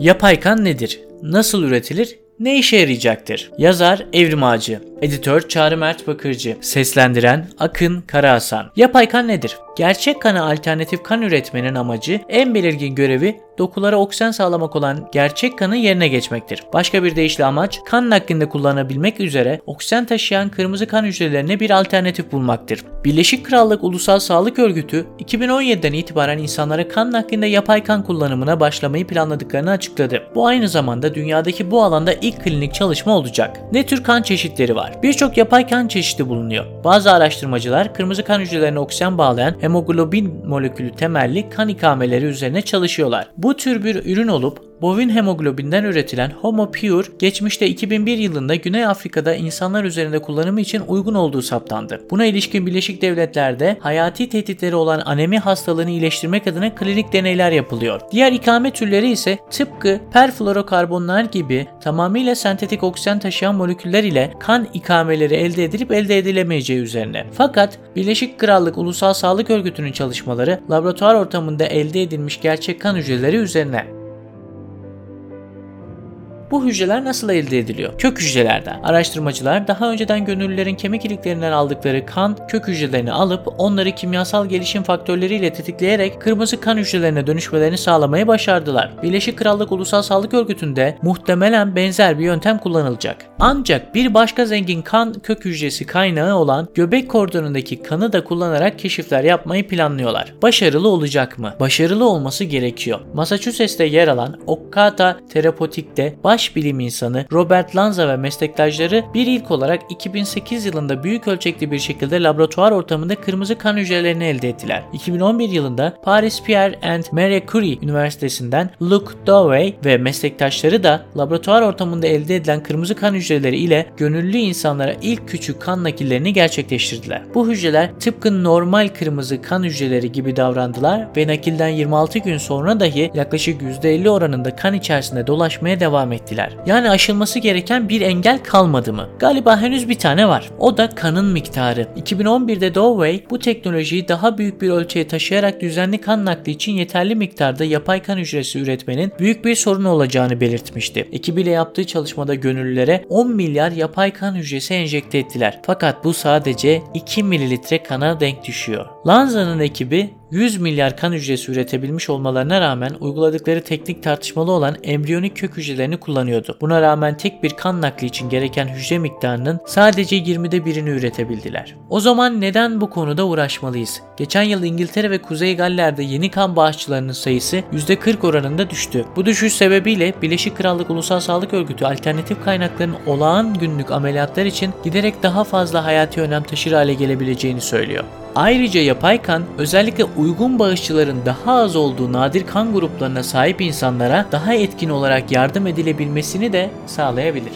Yapay kan nedir? Nasıl üretilir? Ne işe yarayacaktır? Yazar Evrim Ağacı, editör Çağrı Mert Bakırcı, seslendiren Akın Karahasan. Yapay kan nedir? Gerçek kana alternatif kan üretmenin amacı en belirgin görevi dokulara oksijen sağlamak olan gerçek kanın yerine geçmektir. Başka bir deyişle amaç kan naklinde kullanabilmek üzere oksijen taşıyan kırmızı kan hücrelerine bir alternatif bulmaktır. Birleşik Krallık Ulusal Sağlık Örgütü 2017'den itibaren insanlara kan naklinde yapay kan kullanımına başlamayı planladıklarını açıkladı. Bu aynı zamanda dünyadaki bu alanda ilk klinik çalışma olacak. Ne tür kan çeşitleri var? Birçok yapay kan çeşidi bulunuyor. Bazı araştırmacılar kırmızı kan hücrelerine oksijen bağlayan hemoglobin molekülü temelli kan ikameleri üzerine çalışıyorlar. Bu tür bir ürün olup bovin hemoglobinden üretilen Homo Pure geçmişte 2001 yılında Güney Afrika'da insanlar üzerinde kullanımı için uygun olduğu saptandı. Buna ilişkin Birleşik Devletler'de hayati tehditleri olan anemi hastalığını iyileştirmek adına klinik deneyler yapılıyor. Diğer ikame türleri ise tıpkı perfluorokarbonlar gibi tamamıyla sentetik oksijen taşıyan moleküller ile kan ikameleri elde edilip elde edilemeyeceği üzerine. Fakat Birleşik Krallık Ulusal Sağlık Örgütü'nün çalışmaları laboratuvar ortamında elde edilmiş gerçek kan hücreleri üzerine. Bu hücreler nasıl elde ediliyor? Kök hücrelerden. Araştırmacılar daha önceden gönüllülerin kemik iliklerinden aldıkları kan kök hücrelerini alıp onları kimyasal gelişim faktörleriyle tetikleyerek kırmızı kan hücrelerine dönüşmelerini sağlamayı başardılar. Birleşik Krallık Ulusal Sağlık Örgütü'nde muhtemelen benzer bir yöntem kullanılacak. Ancak bir başka zengin kan kök hücresi kaynağı olan göbek kordonundaki kanı da kullanarak keşifler yapmayı planlıyorlar. Başarılı olacak mı? Başarılı olması gerekiyor. Massachusetts'te yer alan Okata Terapotik'te baş baş bilim insanı Robert Lanza ve meslektaşları bir ilk olarak 2008 yılında büyük ölçekli bir şekilde laboratuvar ortamında kırmızı kan hücrelerini elde ettiler. 2011 yılında Paris Pierre and Marie Curie Üniversitesi'nden Luke Dovey ve meslektaşları da laboratuvar ortamında elde edilen kırmızı kan hücreleri ile gönüllü insanlara ilk küçük kan nakillerini gerçekleştirdiler. Bu hücreler tıpkı normal kırmızı kan hücreleri gibi davrandılar ve nakilden 26 gün sonra dahi yaklaşık %50 oranında kan içerisinde dolaşmaya devam ettiler ettiler. Yani aşılması gereken bir engel kalmadı mı? Galiba henüz bir tane var. O da kanın miktarı. 2011'de Dovey bu teknolojiyi daha büyük bir ölçüye taşıyarak düzenli kan nakli için yeterli miktarda yapay kan hücresi üretmenin büyük bir sorun olacağını belirtmişti. Ekibiyle yaptığı çalışmada gönüllülere 10 milyar yapay kan hücresi enjekte ettiler. Fakat bu sadece 2 mililitre kana denk düşüyor. Lanza'nın ekibi 100 milyar kan hücresi üretebilmiş olmalarına rağmen uyguladıkları teknik tartışmalı olan embriyonik kök hücrelerini kullanıyordu. Buna rağmen tek bir kan nakli için gereken hücre miktarının sadece 20'de birini üretebildiler. O zaman neden bu konuda uğraşmalıyız? Geçen yıl İngiltere ve Kuzey Galler'de yeni kan bağışçılarının sayısı %40 oranında düştü. Bu düşüş sebebiyle Birleşik Krallık Ulusal Sağlık Örgütü alternatif kaynakların olağan günlük ameliyatlar için giderek daha fazla hayati önem taşır hale gelebileceğini söylüyor. Ayrıca yapay kan özellikle uygun bağışçıların daha az olduğu nadir kan gruplarına sahip insanlara daha etkin olarak yardım edilebilmesini de sağlayabilir.